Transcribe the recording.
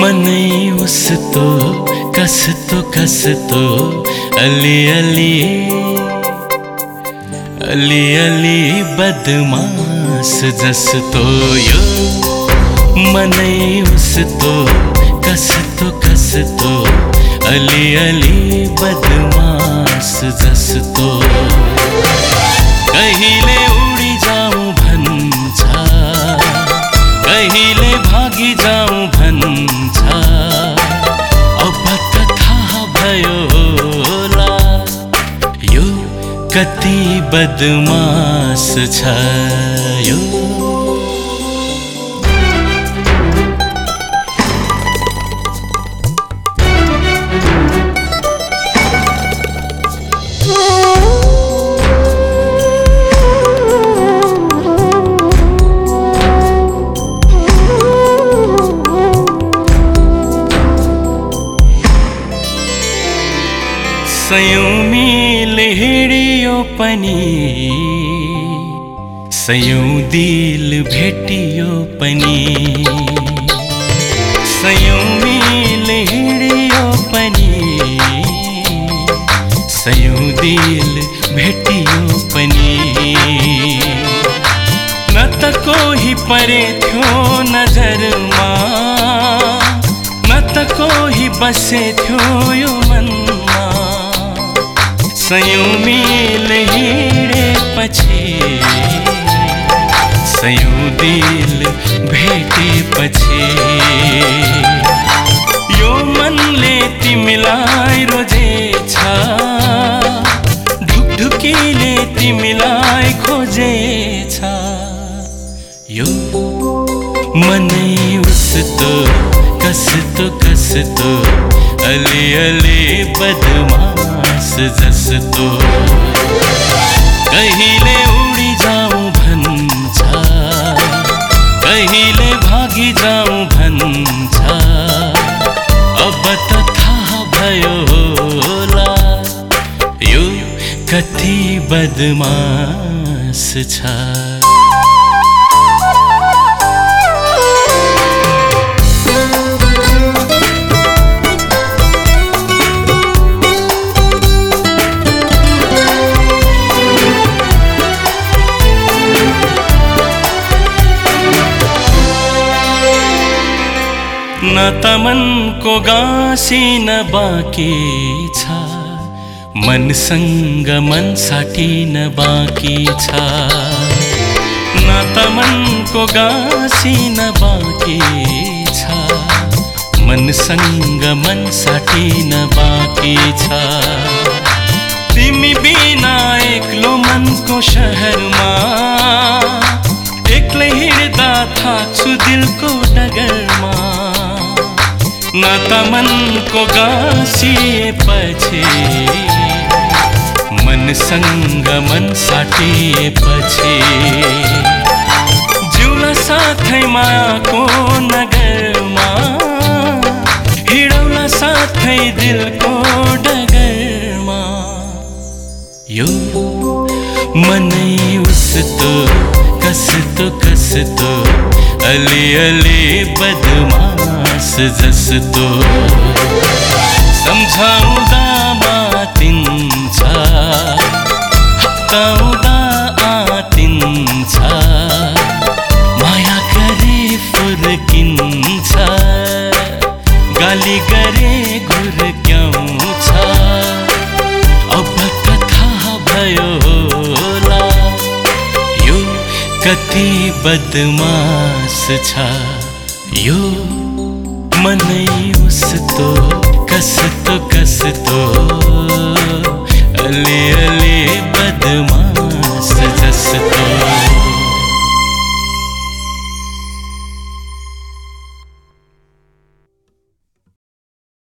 मनै उस्तो अलि अलि। अलि अलि बदमास जस्तो यो। मनै उस्तो कस्तो अलि अलि बदमास जस्तो। कति बदमास छ सयौँ मिल हिँडियो पनि सयौँ दिल भेटियो पनि। सयौँ मिल हिँडियो पनि सयौँ दिल भेटियो पनि। न त कोही परे थियो नजरमा न त कोही बसे थियो यो मनमा। सयौँ मिल हिँडेपछि सयौँ दिल भेटेपछि यो मनले तिमीलाई रोजेछ ढुकढुकीले तिमीलाई खोजेछ यो मनै उस्तो कस्तो कस्तो अलि अलि बदमास जस्तो कहिले उडी जाउँ भन्छ। कहिले भागी जाउँ भन्छ। अब त थाहा भयो होला। यो कति बदमास छ। न त मनको गाँसिन बाँकी छ। मनसँग मन साटिन बाँकी छ। न त मनको गाँसिन बाँकी छ। मनसँग मन साटिन बाँकी छ। तिमी बिना एक्लो मनको सहरमा एक्लै हिँड्दा थाक्छु दिलको न त मनको गाँसिएपछि मनसँग मन साटिएपछि जिउला साथै मायाको नगरमा हिँडौला साथै दिलको डगरमा यो मनै उस्तो कस्तो कस्तो अलि अलि बदमास जस्तो सम्झाउँदा बदमास छ। यो मनै उस्तो कस्तो कस्तो। अलि अलि बदमास